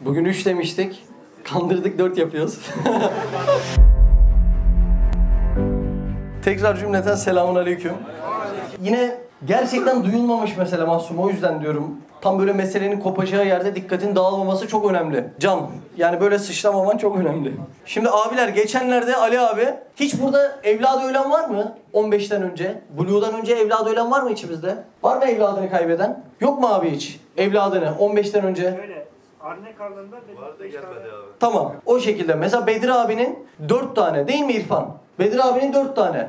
Bugün 3 demiştik. Kandırdık 4 yapıyoruz. Tekrar cümleten selamun aleyküm. Yine gerçekten duyulmamış mesela Mahsum o yüzden diyorum. Tam böyle meselenin kopacağı yerde dikkatin dağılmaması çok önemli. Can. Yani böyle sıçramaman çok önemli. Şimdi abiler geçenlerde Ali abi hiç burada evladı ölen var mı? 15'ten önce. Blue'dan önce evladı ölen var mı içimizde? Var mı evladını kaybeden? Yok mu abi hiç? Evladını 15'ten önce. Anne karnında benim beş tane Tamam. O şekilde. Mesela Bedir abinin dört tane değil mi İrfan? Bedir abinin dört tane.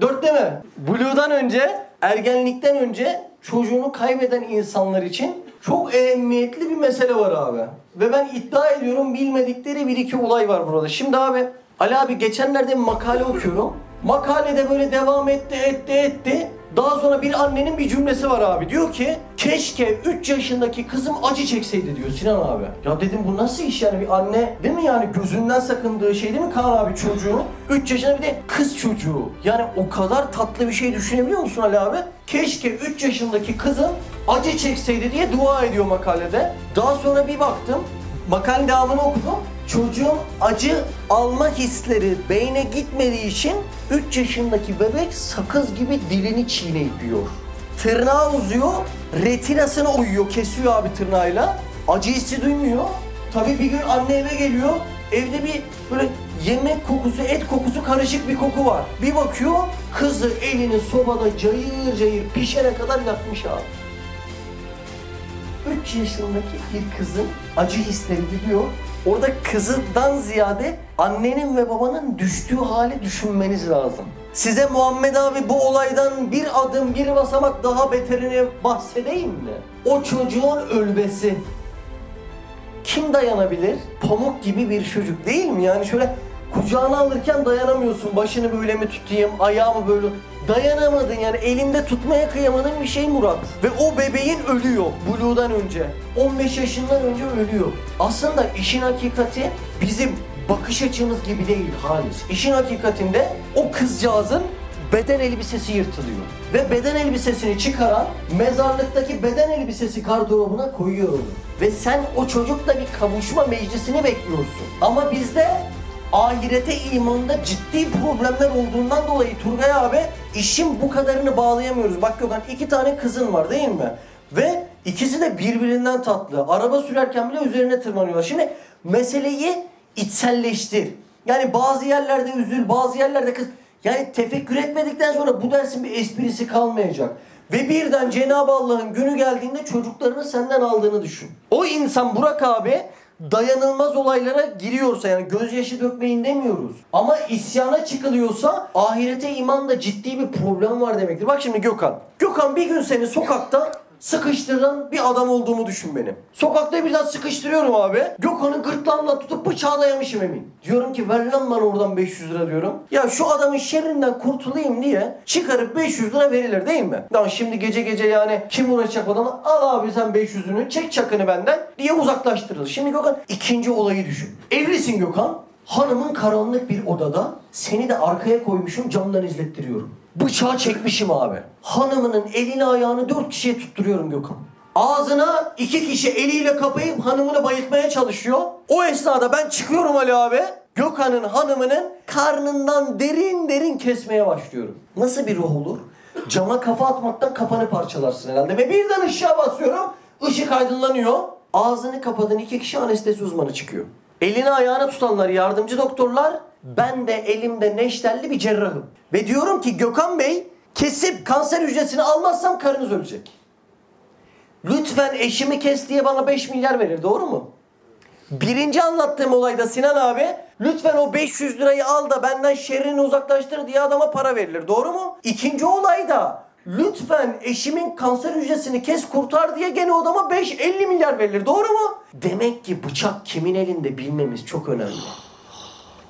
Dört değil mi? Blue'dan önce, ergenlikten önce çocuğunu kaybeden insanlar için çok ehemmiyetli bir mesele var abi. Ve ben iddia ediyorum bilmedikleri bir iki olay var burada. Şimdi abi, Ali abi geçenlerde bir makale okuyorum. Makalede böyle devam etti, etti, etti. Daha sonra bir annenin bir cümlesi var abi. Diyor ki keşke 3 yaşındaki kızım acı çekseydi diyor Sinan abi. Ya dedim bu nasıl iş yani bir anne değil mi yani gözünden sakındığı şey değil mi Kaan abi çocuğu? 3 yaşında bir de kız çocuğu. Yani o kadar tatlı bir şey düşünebiliyor musun Ali abi? Keşke 3 yaşındaki kızım acı çekseydi diye dua ediyor makalede. Daha sonra bir baktım Makalenin devamını okudum. Çocuğun acı alma hisleri beyne gitmediği için 3 yaşındaki bebek sakız gibi dilini çiğneyip yiyor. Tırnağı uzuyor, retinasını uyuyor, kesiyor abi tırnağıyla. Acı hissi duymuyor. Tabii bir gün anne eve geliyor, evde bir böyle yemek kokusu, et kokusu karışık bir koku var. Bir bakıyor, kızı elini sobada cayır cayır pişene kadar yakmış abi. 3 yaşındaki bir kızın acı hisleri biliyor. Orada kızından ziyade annenin ve babanın düştüğü hali düşünmeniz lazım. Size Muhammed abi bu olaydan bir adım bir basamak daha beterini bahsedeyim mi? O çocuğun ölmesi. Kim dayanabilir? Pamuk gibi bir çocuk değil mi? Yani şöyle kucağına alırken dayanamıyorsun. Başını böyle mi tutayım, ayağımı böyle... Dayanamadın yani elinde tutmaya kıyamadığın bir şey Murat. Ve o bebeğin ölüyor Blue'dan önce. 15 yaşından önce ölüyor. Aslında işin hakikati bizim bakış açımız gibi değil Halis. İşin hakikatinde o kızcağızın beden elbisesi yırtılıyor. Ve beden elbisesini çıkaran mezarlıktaki beden elbisesi gardırobuna koyuyor onu. Ve sen o çocukla bir kavuşma meclisini bekliyorsun. Ama bizde ahirete imanda ciddi problemler olduğundan dolayı Turgay abi işin bu kadarını bağlayamıyoruz. Bak Gökhan iki tane kızın var değil mi? Ve ikisi de birbirinden tatlı. Araba sürerken bile üzerine tırmanıyorlar. Şimdi meseleyi içselleştir. Yani bazı yerlerde üzül, bazı yerlerde kız. Yani tefekkür etmedikten sonra bu dersin bir esprisi kalmayacak. Ve birden Cenab-ı Allah'ın günü geldiğinde çocuklarını senden aldığını düşün. O insan Burak abi dayanılmaz olaylara giriyorsa yani gözyaşı dökmeyin demiyoruz. Ama isyana çıkılıyorsa ahirete imanda ciddi bir problem var demektir. Bak şimdi Gökhan. Gökhan bir gün seni sokakta sıkıştıran bir adam olduğumu düşün benim. Sokakta birden sıkıştırıyorum abi. Gökhan'ın gırtlağından tutup bıçağı dayamışım emin. Diyorum ki ver lan bana oradan 500 lira diyorum. Ya şu adamın şerrinden kurtulayım diye çıkarıp 500 lira verilir değil mi? Lan şimdi gece gece yani kim uğraşacak adamı? Al abi sen 500'ünü çek çakını benden diye uzaklaştırılır. Şimdi Gökhan ikinci olayı düşün. Evlisin Gökhan. Hanımın karanlık bir odada seni de arkaya koymuşum camdan izlettiriyorum. Bıçağı çekmişim abi. Hanımının elini ayağını dört kişiye tutturuyorum Gökhan. Ağzına iki kişi eliyle kapayıp hanımını bayıltmaya çalışıyor. O esnada ben çıkıyorum Ali abi. Gökhan'ın hanımının karnından derin derin kesmeye başlıyorum. Nasıl bir ruh olur? Cama kafa atmaktan kafanı parçalarsın herhalde. Ve birden ışığa basıyorum. Işık aydınlanıyor. Ağzını kapadın iki kişi anestezi uzmanı çıkıyor. Elini ayağını tutanlar yardımcı doktorlar. Ben de elimde neşterli bir cerrahım. Ve diyorum ki Gökhan Bey kesip kanser hücresini almazsam karınız ölecek. Lütfen eşimi kes diye bana 5 milyar verir doğru mu? Birinci anlattığım olayda Sinan abi lütfen o 500 lirayı al da benden şerrini uzaklaştır diye adama para verilir. Doğru mu? İkinci olayda lütfen eşimin kanser hücresini kes kurtar diye gene adama 5-50 milyar verilir. Doğru mu? Demek ki bıçak kimin elinde bilmemiz çok önemli.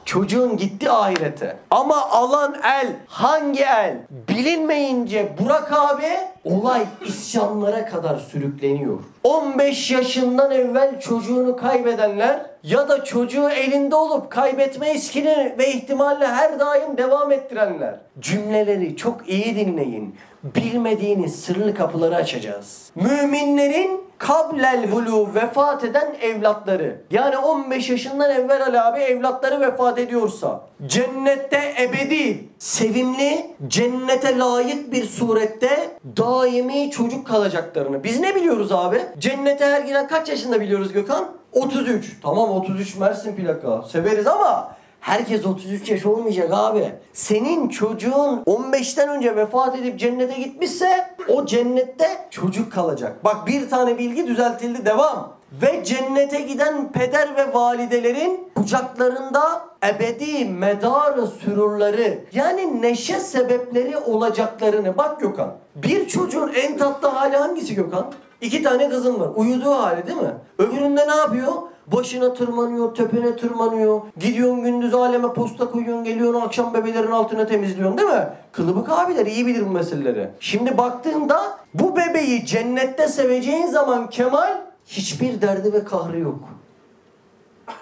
Çocuğun gitti ahirete. Ama alan el hangi el bilinmeyince Burak abi olay isyanlara kadar sürükleniyor. 15 yaşından evvel çocuğunu kaybedenler ya da çocuğu elinde olup kaybetme riskini ve ihtimalle her daim devam ettirenler. Cümleleri çok iyi dinleyin. bilmediğiniz sırlı kapıları açacağız. Müminlerin kablel bulu vefat eden evlatları. Yani 15 yaşından evvel Ali abi evlatları vefat ediyorsa cennette ebedi, sevimli, cennete layık bir surette daimi çocuk kalacaklarını. Biz ne biliyoruz abi? Cennete her giren kaç yaşında biliyoruz Gökhan? 33. Tamam 33 Mersin plaka. Severiz ama Herkes 33 yaş olmayacak abi. Senin çocuğun 15'ten önce vefat edip cennete gitmişse o cennette çocuk kalacak. Bak bir tane bilgi düzeltildi devam. Ve cennete giden peder ve validelerin kucaklarında ebedi medarı sürurları yani neşe sebepleri olacaklarını bak Gökhan. Bir çocuğun en tatlı hali hangisi Gökhan? İki tane kızın var. Uyuduğu hali değil mi? Öbüründe ne yapıyor? Başına tırmanıyor, tepene tırmanıyor. Gidiyorsun gündüz aleme posta koyuyorsun, geliyorsun akşam bebelerin altına temizliyorsun değil mi? Kılıbık abiler iyi bilir bu meseleleri. Şimdi baktığında bu bebeği cennette seveceğin zaman Kemal hiçbir derdi ve kahrı yok.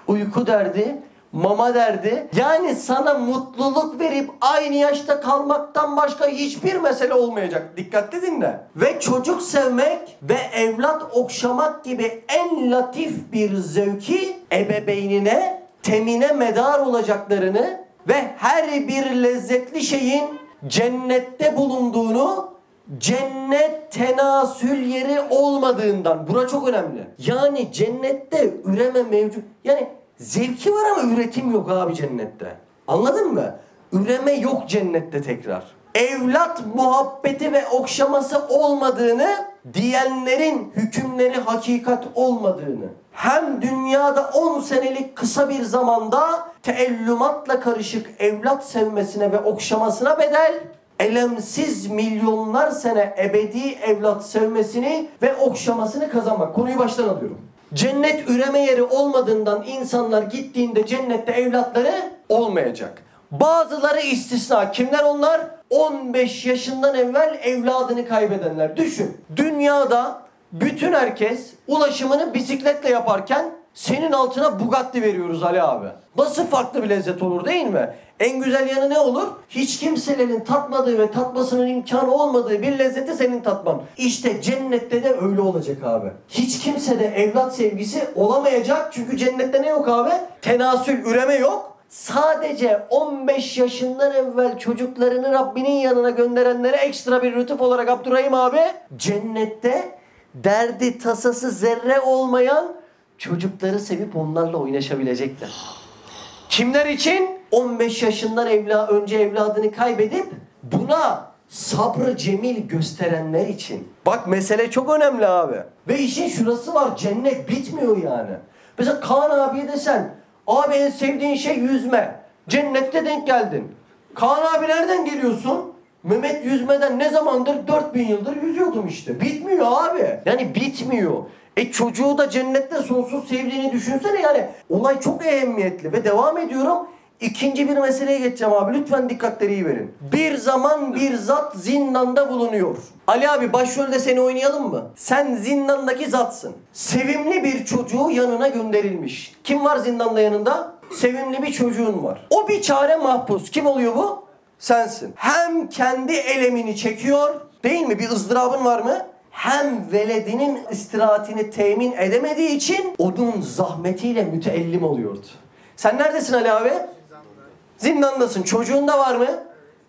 Uyku derdi, mama derdi. Yani sana mutluluk verip aynı yaşta kalmaktan başka hiçbir mesele olmayacak. Dikkatli dinle. Ve çocuk sevmek ve evlat okşamak gibi en latif bir zevki ebeveynine, temine medar olacaklarını ve her bir lezzetli şeyin cennette bulunduğunu cennet tenasül yeri olmadığından. Bura çok önemli. Yani cennette üreme mevcut. Yani zevki var ama üretim yok abi cennette. Anladın mı? Üreme yok cennette tekrar. Evlat muhabbeti ve okşaması olmadığını, diyenlerin hükümleri hakikat olmadığını, hem dünyada 10 senelik kısa bir zamanda teellümatla karışık evlat sevmesine ve okşamasına bedel, elemsiz milyonlar sene ebedi evlat sevmesini ve okşamasını kazanmak. Konuyu baştan alıyorum. Cennet üreme yeri olmadığından insanlar gittiğinde cennette evlatları olmayacak. Bazıları istisna. Kimler onlar? 15 yaşından evvel evladını kaybedenler. Düşün. Dünyada bütün herkes ulaşımını bisikletle yaparken senin altına Bugatti veriyoruz Ali abi. Nasıl farklı bir lezzet olur değil mi? En güzel yanı ne olur? Hiç kimselerin tatmadığı ve tatmasının imkanı olmadığı bir lezzeti senin tatman. İşte cennette de öyle olacak abi. Hiç kimsede evlat sevgisi olamayacak. Çünkü cennette ne yok abi? Tenasül, üreme yok. Sadece 15 yaşından evvel çocuklarını Rabbinin yanına gönderenlere ekstra bir lütuf olarak Abdurrahim abi cennette derdi tasası zerre olmayan çocukları sevip onlarla oynaşabilecekler. Kimler için? 15 yaşından evla, önce evladını kaybedip buna sabrı cemil gösterenler için. Bak mesele çok önemli abi. Ve işin şurası var cennet bitmiyor yani. Mesela Kaan abiye desen abi en sevdiğin şey yüzme. Cennette denk geldin. Kaan abi nereden geliyorsun? Mehmet yüzmeden ne zamandır 4000 yıldır yüzüyordum işte. Bitmiyor abi. Yani bitmiyor. E çocuğu da cennette sonsuz sevdiğini düşünsene yani. Olay çok ehemmiyetli ve devam ediyorum. İkinci bir meseleye geçeceğim abi. Lütfen dikkatleri iyi verin. Bir zaman bir zat zindanda bulunuyor. Ali abi başrolde seni oynayalım mı? Sen zindandaki zatsın. Sevimli bir çocuğu yanına gönderilmiş. Kim var zindanda yanında? Sevimli bir çocuğun var. O bir çare mahpus. Kim oluyor bu? Sensin. Hem kendi elemini çekiyor, değil mi? Bir ızdırabın var mı? Hem veledinin istirahatini temin edemediği için onun zahmetiyle müteellim oluyordu. Sen neredesin Ali abi? Zindandasın. Çocuğun da var mı?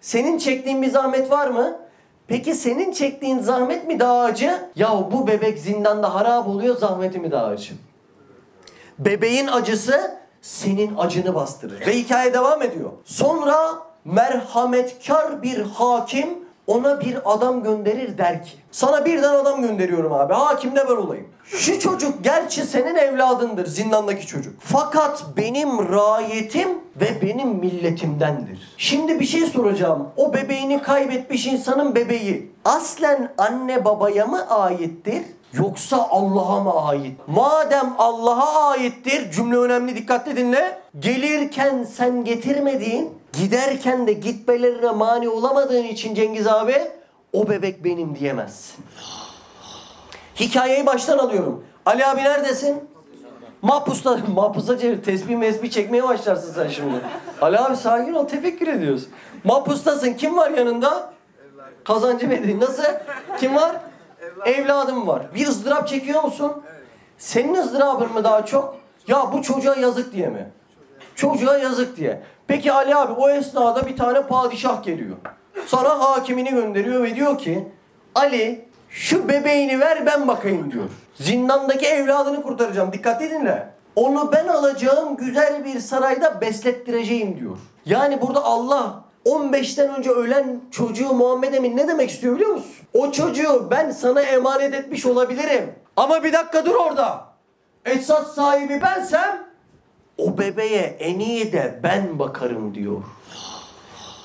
Senin çektiğin bir zahmet var mı? Peki senin çektiğin zahmet mi daha acı? Ya bu bebek zindanda harap oluyor zahmeti mi daha acı? Bebeğin acısı senin acını bastırır. Ve hikaye devam ediyor. Sonra merhametkar bir hakim ona bir adam gönderir der ki sana birden adam gönderiyorum abi hakim de ben olayım. Şu çocuk gerçi senin evladındır zindandaki çocuk. Fakat benim rayetim ve benim milletimdendir. Şimdi bir şey soracağım. O bebeğini kaybetmiş insanın bebeği aslen anne babaya mı aittir? Yoksa Allah'a mı ait? Madem Allah'a aittir, cümle önemli dikkatli dinle. Gelirken sen getirmediğin, giderken de gitmelerine mani olamadığın için Cengiz abi, o bebek benim diyemezsin. Hikayeyi baştan alıyorum. Ali abi neredesin? Mahpusta, mahpusa çevir. Tesbih mesbih çekmeye başlarsın sen şimdi. Ali abi sakin ol, tefekkür ediyoruz. Mahpustasın. Kim var yanında? Kazancı belli. Nasıl? Kim var? Evladım var. Bir ızdırap çekiyor musun? Senin ızdırabın mı daha çok? Ya bu çocuğa yazık diye mi? Çocuğa yazık diye. Peki Ali abi o esnada bir tane padişah geliyor. Sana hakimini gönderiyor ve diyor ki Ali şu bebeğini ver ben bakayım diyor. Zindandaki evladını kurtaracağım. Dikkat dinle. Onu ben alacağım güzel bir sarayda beslettireceğim diyor. Yani burada Allah 15'ten önce ölen çocuğu Muhammed Emin ne demek istiyor biliyor musun? O çocuğu ben sana emanet etmiş olabilirim. Ama bir dakika dur orada. Esas sahibi bensem o bebeğe en iyi de ben bakarım diyor.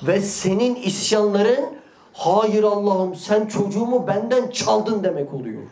Ve senin isyanların hayır Allah'ım sen çocuğumu benden çaldın demek oluyor.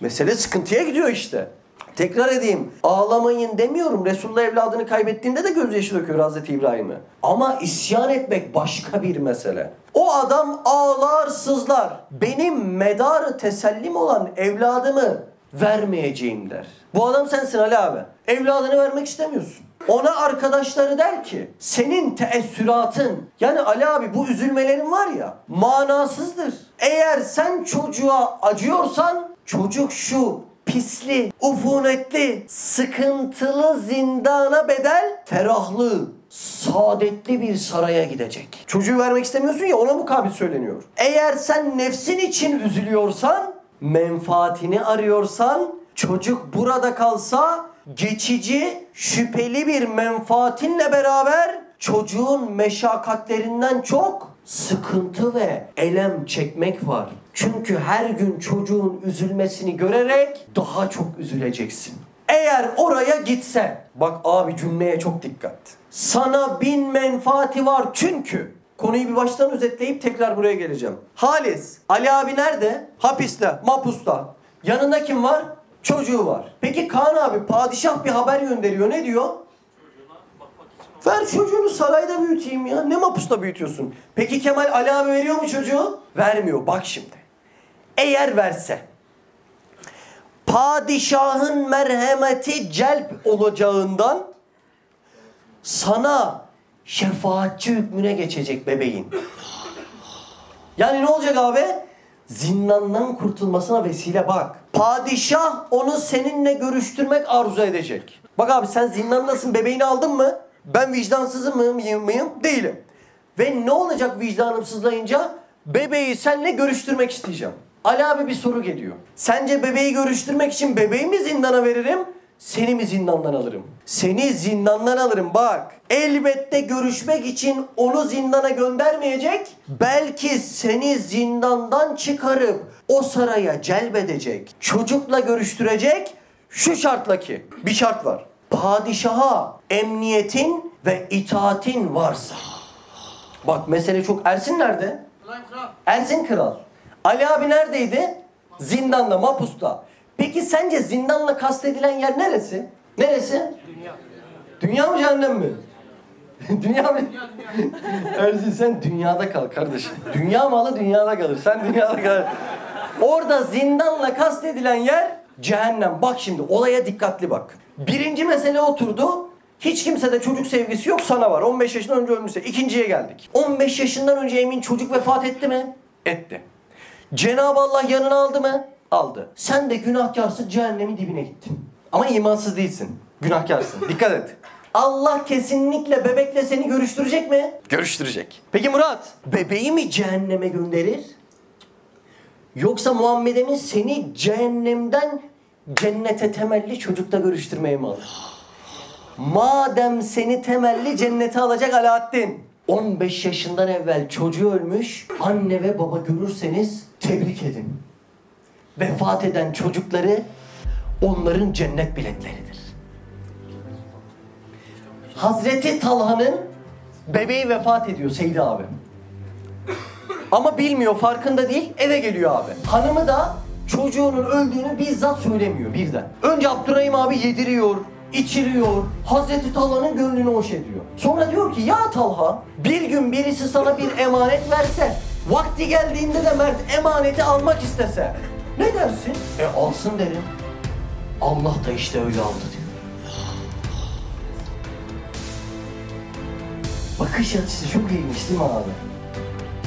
Mesele sıkıntıya gidiyor işte. Tekrar edeyim. Ağlamayın demiyorum. Resulullah evladını kaybettiğinde de gözyaşı döküyor Hazreti İbrahim'e. Ama isyan etmek başka bir mesele. O adam ağlar sızlar. Benim medarı tesellim olan evladımı vermeyeceğim der. Bu adam sensin Ali abi. Evladını vermek istemiyorsun. Ona arkadaşları der ki senin teessüratın yani Ali abi bu üzülmelerin var ya manasızdır. Eğer sen çocuğa acıyorsan çocuk şu pisli, ufunetli, sıkıntılı zindana bedel ferahlı, saadetli bir saraya gidecek. Çocuğu vermek istemiyorsun ya ona mukabil söyleniyor. Eğer sen nefsin için üzülüyorsan, menfaatini arıyorsan, çocuk burada kalsa geçici, şüpheli bir menfaatinle beraber çocuğun meşakkatlerinden çok sıkıntı ve elem çekmek var. Çünkü her gün çocuğun üzülmesini görerek daha çok üzüleceksin. Eğer oraya gitse, bak abi cümleye çok dikkat. Sana bin menfaati var çünkü. Konuyu bir baştan özetleyip tekrar buraya geleceğim. Halis, Ali abi nerede? Hapiste, mapusta. Yanında kim var? Çocuğu var. Peki Kaan abi padişah bir haber gönderiyor. Ne diyor? Ver çocuğunu sarayda büyüteyim ya. Ne mapusta büyütüyorsun? Peki Kemal Ali abi veriyor mu çocuğu? Vermiyor. Bak şimdi. Eğer verse padişahın merhameti celp olacağından sana şefaatçi hükmüne geçecek bebeğin. Yani ne olacak abi? Zindandan kurtulmasına vesile bak. Padişah onu seninle görüştürmek arzu edecek. Bak abi sen zindandasın bebeğini aldın mı? Ben vicdansızım mıyım, mıyım? Değilim. Ve ne olacak vicdanım sızlayınca? Bebeği seninle görüştürmek isteyeceğim. Ali abi bir soru geliyor. Sence bebeği görüştürmek için bebeği mi zindana veririm? Seni mi zindandan alırım? Seni zindandan alırım bak. Elbette görüşmek için onu zindana göndermeyecek. Belki seni zindandan çıkarıp o saraya celbedecek. Çocukla görüştürecek. Şu şartla ki bir şart var. Padişaha emniyetin ve itaatin varsa. Bak mesele çok Ersin nerede? Ersin Kral. Ali abi neredeydi? Zindanda, Mapus'ta. Peki sence zindanla kastedilen yer neresi? Neresi? Dünya. Dünya mı cehennem mi? dünya mı? Ersin sen dünyada kal kardeşim. Dünya malı dünyada kalır. Sen dünyada kal. Orada zindanla kastedilen yer cehennem. Bak şimdi olaya dikkatli bak. Birinci mesele oturdu. Hiç kimsede çocuk sevgisi yok sana var. 15 yaşından önce ölmüşse. İkinciye geldik. 15 yaşından önce Emin çocuk vefat etti mi? Etti. Cenab-ı Allah yanına aldı mı? Aldı. Sen de günahkarsın cehennemin dibine gittin. Ama imansız değilsin. Günahkarsın. Dikkat et. Allah kesinlikle bebekle seni görüştürecek mi? Görüştürecek. Peki Murat, bebeği mi cehenneme gönderir? Yoksa Muhammed Emin seni cehennemden cennete temelli çocukla görüştürmeye mi alır? Madem seni temelli cennete alacak Alaaddin. 15 yaşından evvel çocuğu ölmüş, anne ve baba görürseniz tebrik edin. Vefat eden çocukları onların cennet biletleridir. Hazreti Talha'nın bebeği vefat ediyor Seydi abi. Ama bilmiyor, farkında değil, eve geliyor abi. Hanımı da çocuğunun öldüğünü bizzat söylemiyor birden. Önce Abdurrahim abi yediriyor, içiriyor, Hazreti Talha'nın gönlünü hoş ediyor. Sonra diyor ki ya Talha bir gün birisi sana bir emanet verse, vakti geldiğinde de Mert emaneti almak istese ne dersin? E alsın derim. Allah da işte öyle aldı diyor. Bakış açısı çok ilginç değil mi abi?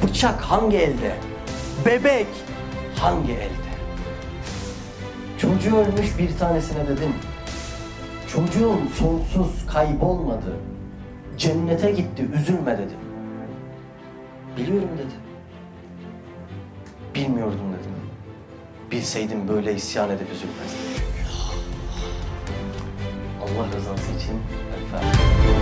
Bıçak hangi elde? Bebek hangi elde? Çocuğu ölmüş bir tanesine dedim. Çocuğun sonsuz kaybolmadı. Cennete gitti, üzülme dedim. Biliyorum dedi. Bilmiyordum. Bilseydim böyle isyan edip üzülmezdim çünkü. Allah rızası için El Fatiha.